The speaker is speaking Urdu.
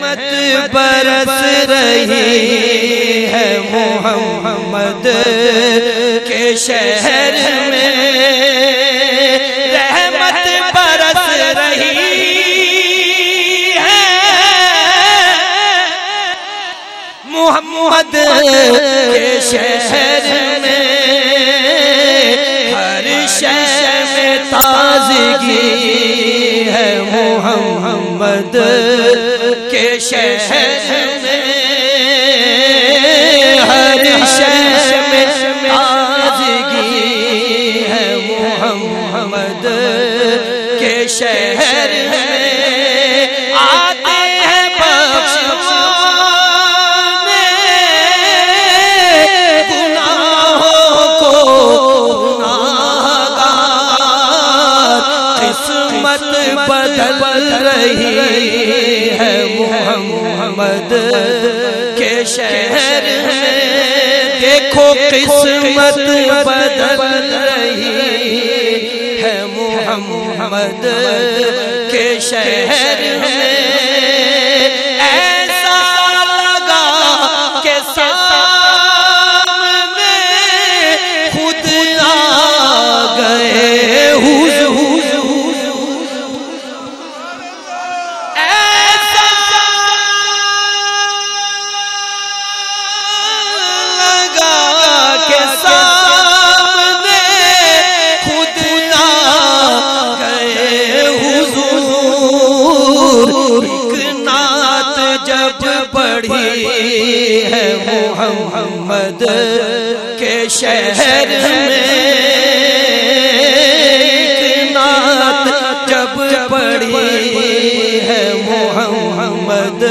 رحمت برس رہی ہے محمد کے شہر میں رحمت برس رہی ہے محمد کے شہر میں ہر شہر میں تازگی ہے محمد کے شہر میں ہر شہر میں آزگی ہے محمد کے شہر میں بدل رہی ہے محمد کے شہر میں۔ دیکھو قسمت بدل رہی ہے محمد کے شہر ہے جب پڑھی ہے محمد کے شہر میں نات جب پڑھی ہے محمد